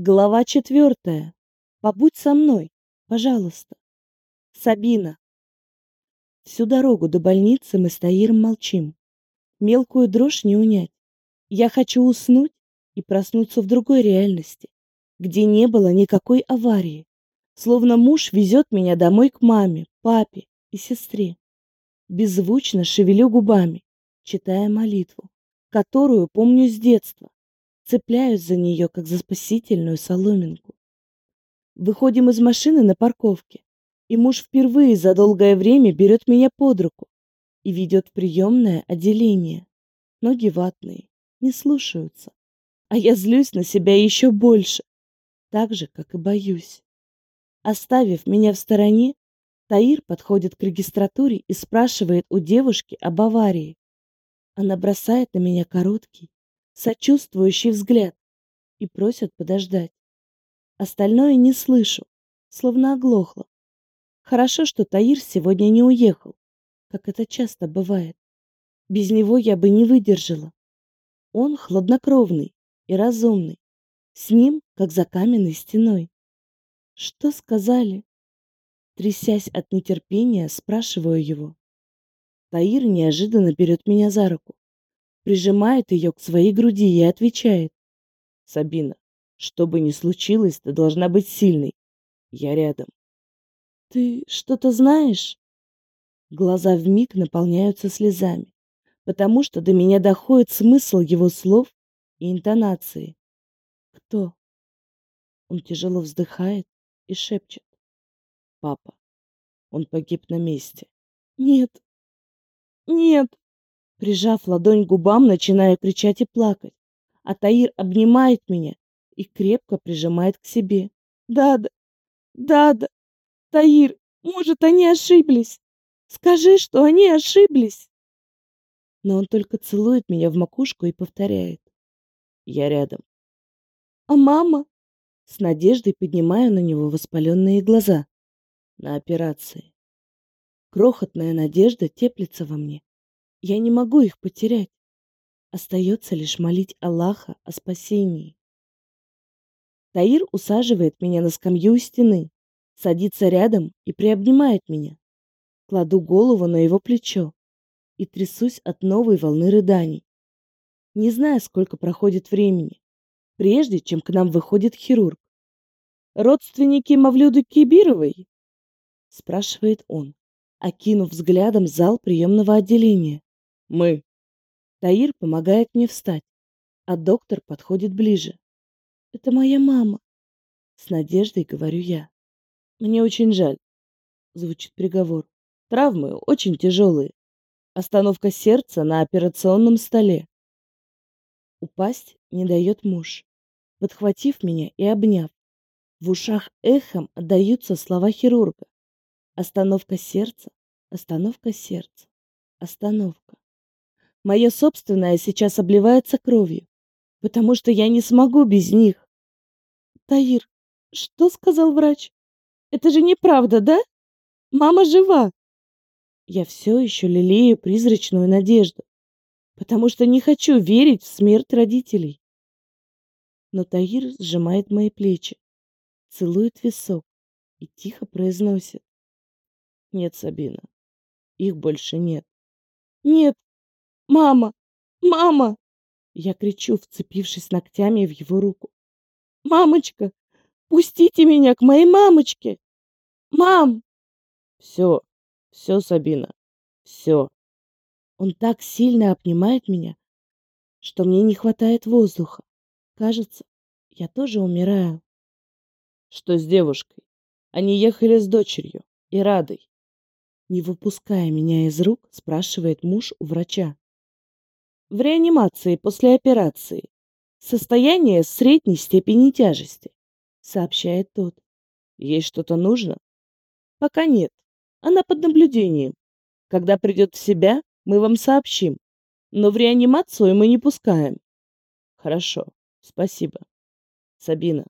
Глава четвертая. Побудь со мной, пожалуйста. Сабина. Всю дорогу до больницы мы с Таиром молчим. Мелкую дрожь не унять. Я хочу уснуть и проснуться в другой реальности, где не было никакой аварии. Словно муж везет меня домой к маме, папе и сестре. Беззвучно шевелю губами, читая молитву, которую помню с детства цепляюсь за нее, как за спасительную соломинку. Выходим из машины на парковке, и муж впервые за долгое время берет меня под руку и ведет в приемное отделение. Ноги ватные, не слушаются, а я злюсь на себя еще больше, так же, как и боюсь. Оставив меня в стороне, Таир подходит к регистратуре и спрашивает у девушки об аварии. Она бросает на меня короткий, сочувствующий взгляд и просят подождать. Остальное не слышу, словно оглохло. Хорошо, что Таир сегодня не уехал, как это часто бывает. Без него я бы не выдержала. Он хладнокровный и разумный. С ним, как за каменной стеной. Что сказали? Трясясь от нетерпения, спрашиваю его. Таир неожиданно берет меня за руку прижимает ее к своей груди и отвечает. Сабина, что бы ни случилось, ты должна быть сильной. Я рядом. Ты что-то знаешь? Глаза вмиг наполняются слезами, потому что до меня доходит смысл его слов и интонации. Кто? Он тяжело вздыхает и шепчет. Папа. Он погиб на месте. Нет. Нет. Прижав ладонь к губам, начинаю кричать и плакать. А Таир обнимает меня и крепко прижимает к себе. «Дада! Дада! Таир, может, они ошиблись? Скажи, что они ошиблись!» Но он только целует меня в макушку и повторяет. «Я рядом». «А мама?» С надеждой поднимаю на него воспаленные глаза. На операции. Крохотная надежда теплится во мне. Я не могу их потерять. Остается лишь молить Аллаха о спасении. Таир усаживает меня на скамью у стены, садится рядом и приобнимает меня. Кладу голову на его плечо и трясусь от новой волны рыданий. Не знаю, сколько проходит времени, прежде чем к нам выходит хирург. «Родственники Мавлюды Кибировой?» – спрашивает он, окинув взглядом зал приемного отделения. Мы. Таир помогает мне встать, а доктор подходит ближе. Это моя мама. С надеждой говорю я. Мне очень жаль. Звучит приговор. Травмы очень тяжелые. Остановка сердца на операционном столе. Упасть не дает муж. Подхватив меня и обняв, в ушах эхом отдаются слова хирурга. Остановка сердца, остановка сердца, остановка. Мое собственное сейчас обливается кровью, потому что я не смогу без них. Таир, что сказал врач? Это же неправда, да? Мама жива. Я все еще лелею призрачную надежду, потому что не хочу верить в смерть родителей. Но Таир сжимает мои плечи, целует висок и тихо произносит. Нет, Сабина, их больше нет. Нет, Мама! Мама!» Я кричу, вцепившись ногтями в его руку. «Мамочка! Пустите меня к моей мамочке! Мам!» «Все, все, Сабина, все!» Он так сильно обнимает меня, что мне не хватает воздуха. Кажется, я тоже умираю. Что с девушкой? Они ехали с дочерью и Радой. Не выпуская меня из рук, спрашивает муж у врача в реанимации после операции. Состояние средней степени тяжести, сообщает тот. Ей что-то нужно? Пока нет. Она под наблюдением. Когда придет в себя, мы вам сообщим. Но в реанимацию мы не пускаем. Хорошо. Спасибо. Сабина.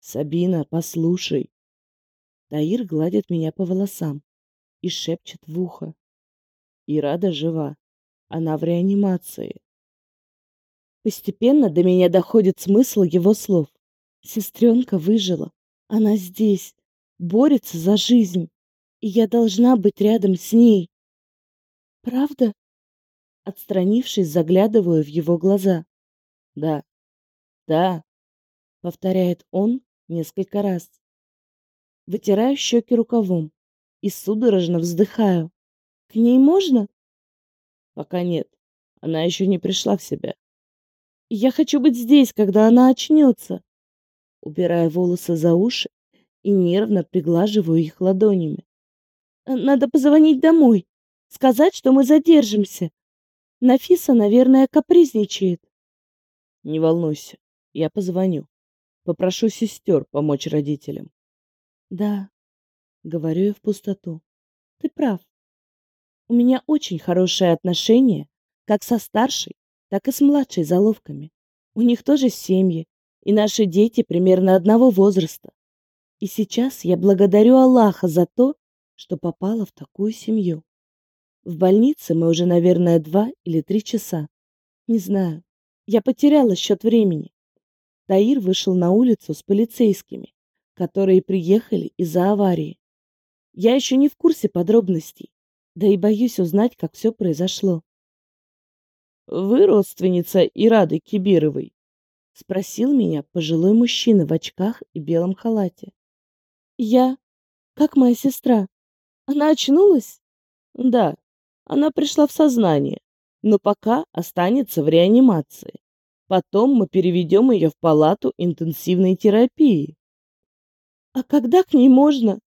Сабина, послушай. Таир гладит меня по волосам и шепчет в ухо. Ирада жива. Она в реанимации. Постепенно до меня доходит смысл его слов. Сестренка выжила. Она здесь, борется за жизнь, и я должна быть рядом с ней. Правда? Отстранившись, заглядываю в его глаза. Да, да, повторяет он несколько раз. Вытираю щеки рукавом и судорожно вздыхаю. К ней можно? Пока нет. Она еще не пришла в себя. Я хочу быть здесь, когда она очнется. Убирая волосы за уши и нервно приглаживаю их ладонями. Э, надо позвонить домой, сказать, что мы задержимся. Нафиса, наверное, капризничает. Не волнуйся, я позвоню. Попрошу сестер помочь родителям. Да, говорю я в пустоту. Ты прав. У меня очень хорошие отношения, как со старшей, так и с младшей заловками. У них тоже семьи, и наши дети примерно одного возраста. И сейчас я благодарю Аллаха за то, что попала в такую семью. В больнице мы уже, наверное, два или три часа. Не знаю. Я потеряла счет времени. Таир вышел на улицу с полицейскими, которые приехали из-за аварии. Я еще не в курсе подробностей, да и боюсь узнать, как все произошло. «Вы родственница Ирады Кибировой?» — спросил меня пожилой мужчина в очках и белом халате. «Я? Как моя сестра?» Она очнулась? Да, она пришла в сознание, но пока останется в реанимации. Потом мы переведем ее в палату интенсивной терапии. А когда к ней можно?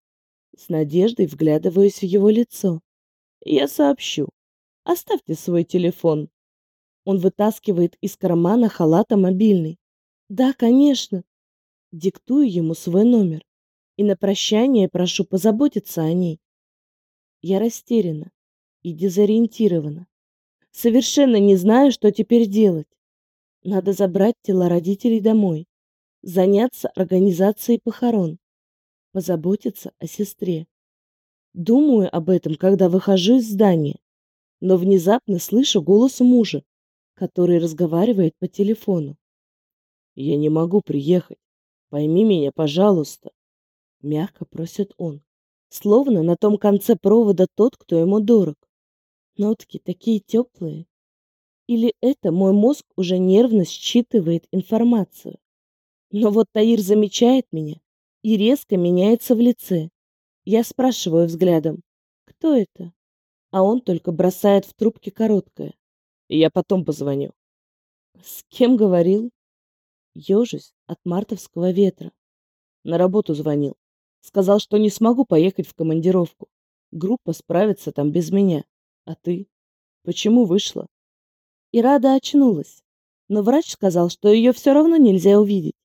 С надеждой вглядываюсь в его лицо. Я сообщу. Оставьте свой телефон. Он вытаскивает из кармана халата мобильный. Да, конечно. Диктую ему свой номер. И на прощание прошу позаботиться о ней. Я растеряна и дезориентирована. Совершенно не знаю, что теперь делать. Надо забрать тела родителей домой, заняться организацией похорон, позаботиться о сестре. Думаю об этом, когда выхожу из здания, но внезапно слышу голос мужа, который разговаривает по телефону. «Я не могу приехать. Пойми меня, пожалуйста», — мягко просит он словно на том конце провода тот, кто ему дорог. Нотки такие теплые. Или это мой мозг уже нервно считывает информацию. Но вот Таир замечает меня и резко меняется в лице. Я спрашиваю взглядом, кто это? А он только бросает в трубке короткое. Я потом позвоню. С кем говорил? Ёжусь от мартовского ветра. На работу звонил. Сказал, что не смогу поехать в командировку. Группа справится там без меня. А ты? Почему вышла? И рада очнулась. Но врач сказал, что ее все равно нельзя увидеть.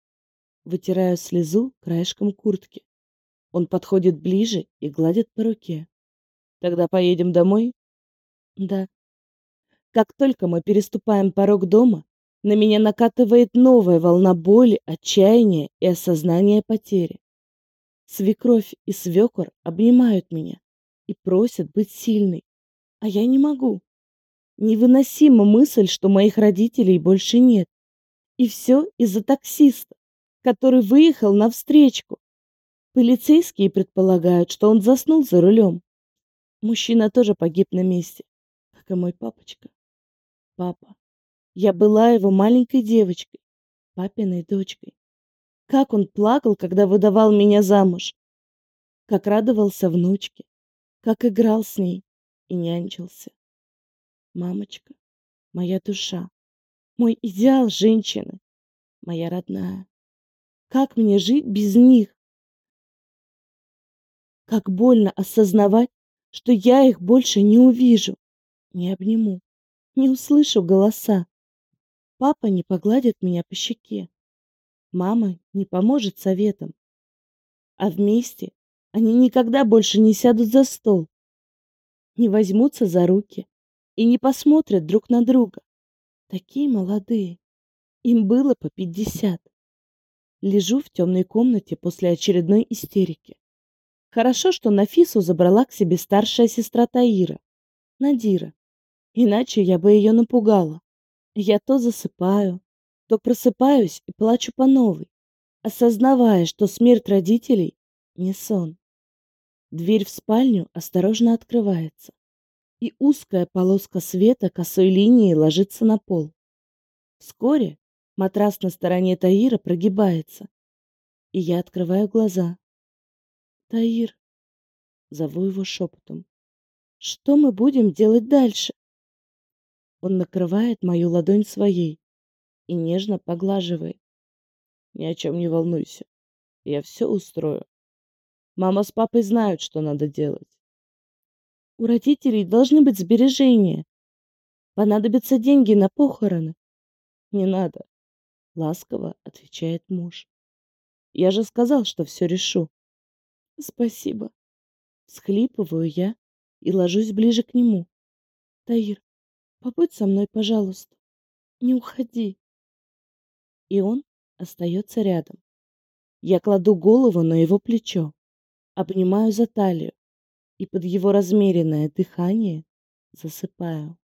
Вытираю слезу краешком куртки. Он подходит ближе и гладит по руке. Тогда поедем домой? Да. Как только мы переступаем порог дома, на меня накатывает новая волна боли, отчаяния и осознания потери. Свекровь и свекор обнимают меня и просят быть сильной, а я не могу. Невыносима мысль, что моих родителей больше нет. И все из-за таксиста, который выехал навстречку. Полицейские предполагают, что он заснул за рулем. Мужчина тоже погиб на месте, как и мой папочка. Папа. Я была его маленькой девочкой, папиной дочкой. Как он плакал, когда выдавал меня замуж. Как радовался внучке. Как играл с ней и нянчился. Мамочка, моя душа, мой идеал женщины, моя родная. Как мне жить без них? Как больно осознавать, что я их больше не увижу, не обниму, не услышу голоса. Папа не погладит меня по щеке. Мама не поможет советом. А вместе они никогда больше не сядут за стол, не возьмутся за руки и не посмотрят друг на друга. Такие молодые. Им было по пятьдесят. Лежу в темной комнате после очередной истерики. Хорошо, что Нафису забрала к себе старшая сестра Таира, Надира. Иначе я бы ее напугала. Я то засыпаю, то просыпаюсь и плачу по новой. осознавая, что смерть родителей не сон. Дверь в спальню осторожно открывается, и узкая полоска света косой линией ложится на пол. Вскоре матрас на стороне Таира прогибается, и я открываю глаза. «Таир!» — зову его шепотом. «Что мы будем делать дальше?» Он накрывает мою ладонь своей и нежно поглаживает. Ни о чем не волнуйся. Я все устрою. Мама с папой знают, что надо делать. У родителей должны быть сбережения. Понадобятся деньги на похороны. Не надо, ласково отвечает муж. Я же сказал, что все решу. Спасибо. Схлипываю я и ложусь ближе к нему. Таир, побудь со мной, пожалуйста. Не уходи. И он остается рядом. Я кладу голову на его плечо, обнимаю за талию и под его размеренное дыхание засыпаю.